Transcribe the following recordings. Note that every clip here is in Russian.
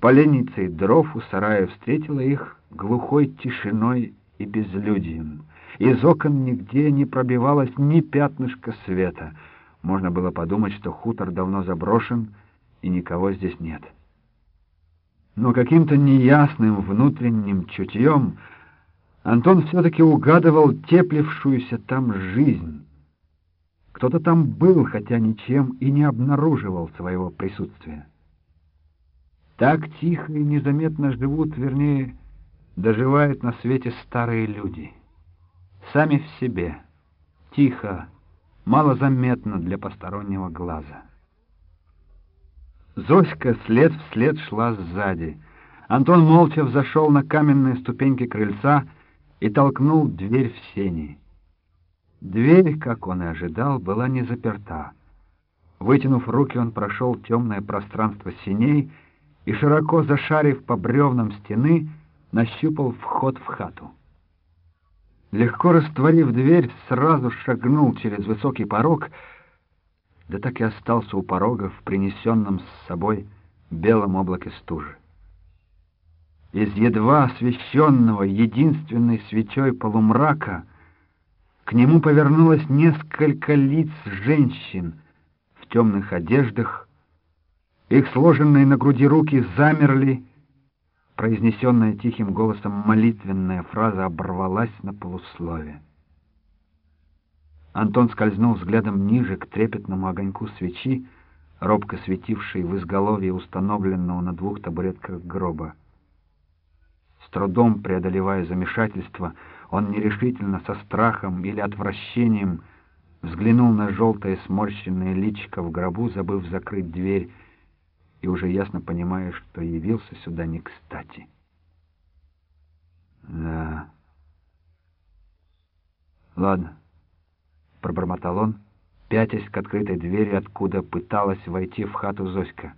поленницей дров у сарая встретила их глухой тишиной и безлюдием. Из окон нигде не пробивалось ни пятнышка света. Можно было подумать, что хутор давно заброшен, и никого здесь нет. Но каким-то неясным внутренним чутьем Антон все-таки угадывал теплившуюся там жизнь. Кто-то там был, хотя ничем и не обнаруживал своего присутствия. Так тихо и незаметно живут, вернее, доживают на свете старые люди. Сами в себе, тихо, малозаметно для постороннего глаза. Зоська след вслед шла сзади. Антон молча взошел на каменные ступеньки крыльца и толкнул дверь в сени. Дверь, как он и ожидал, была не заперта. Вытянув руки, он прошел темное пространство синей и, широко зашарив по бревнам стены, нащупал вход в хату. Легко растворив дверь, сразу шагнул через высокий порог, да так и остался у порога в принесенном с собой белом облаке стужи. Из едва освещенного единственной свечой полумрака к нему повернулось несколько лиц женщин в темных одеждах. Их сложенные на груди руки замерли. Произнесенная тихим голосом молитвенная фраза оборвалась на полуслове. Антон скользнул взглядом ниже к трепетному огоньку свечи, робко светившей в изголовье установленного на двух табуретках гроба. С трудом преодолевая замешательство, он нерешительно, со страхом или отвращением, взглянул на желтое сморщенное личико в гробу, забыв закрыть дверь, и уже ясно понимая, что явился сюда не кстати. Да. Ладно, пробормотал он, пятясь к открытой двери, откуда пыталась войти в хату Зоська.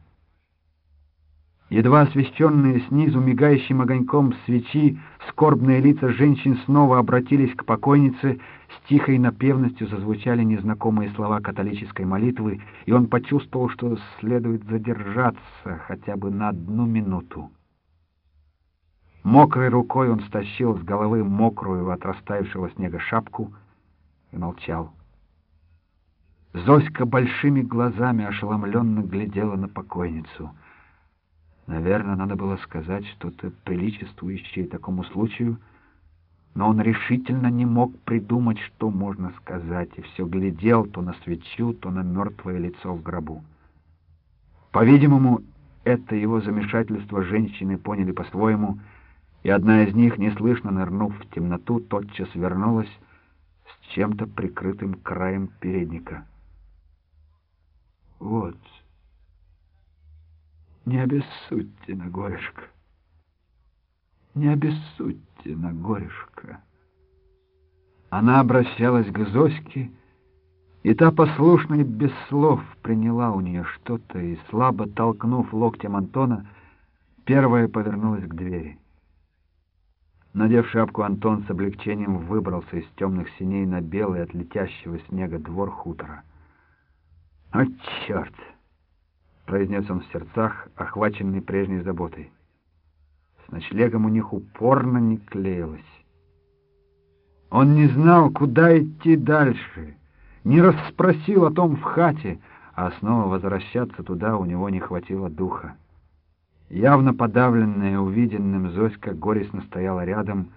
Едва освещенные снизу мигающим огоньком свечи, скорбные лица женщин снова обратились к покойнице, с тихой напевностью зазвучали незнакомые слова католической молитвы, и он почувствовал, что следует задержаться хотя бы на одну минуту. Мокрой рукой он стащил с головы мокрую от растаявшего снега шапку и молчал. Зоська большими глазами ошеломленно глядела на покойницу — Наверное, надо было сказать что-то приличествующее такому случаю, но он решительно не мог придумать, что можно сказать, и все глядел то на свечу, то на мертвое лицо в гробу. По-видимому, это его замешательство женщины поняли по-своему, и одна из них, неслышно нырнув в темноту, тотчас вернулась с чем-то прикрытым краем передника. «Вот», не обессудьте на горюшка. Не обессудьте на горюшка. Она обращалась к Зоське, и та послушно и без слов приняла у нее что-то, и, слабо толкнув локтем Антона, первая повернулась к двери. Надев шапку, Антон с облегчением выбрался из темных синей на белый от летящего снега двор хутора. «О, черт!» — произнес он в сердцах, охваченный прежней заботой. С ночлегом у них упорно не клеилось. Он не знал, куда идти дальше, не расспросил о том в хате, а снова возвращаться туда у него не хватило духа. Явно подавленная увиденным, Зоська горестно стояла рядом,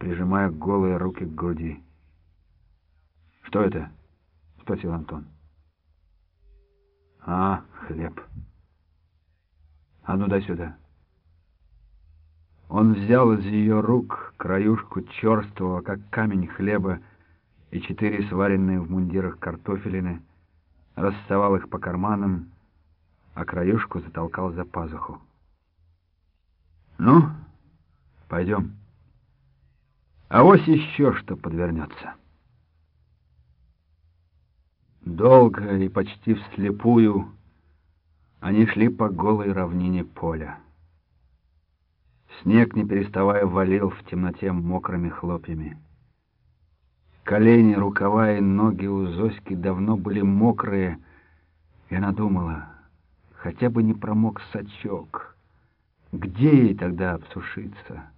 прижимая голые руки к груди. «Что это?» — спросил Антон. А, хлеб. А ну дай сюда. Он взял из ее рук краюшку черствого, как камень хлеба, и четыре сваренные в мундирах картофелины, рассовал их по карманам, а краюшку затолкал за пазуху. «Ну, пойдем. А вось еще что подвернется». Долго и почти вслепую они шли по голой равнине поля. Снег, не переставая, валил в темноте мокрыми хлопьями. Колени, рукава и ноги у Зоськи давно были мокрые, и она думала, хотя бы не промок сачок, где ей тогда обсушиться?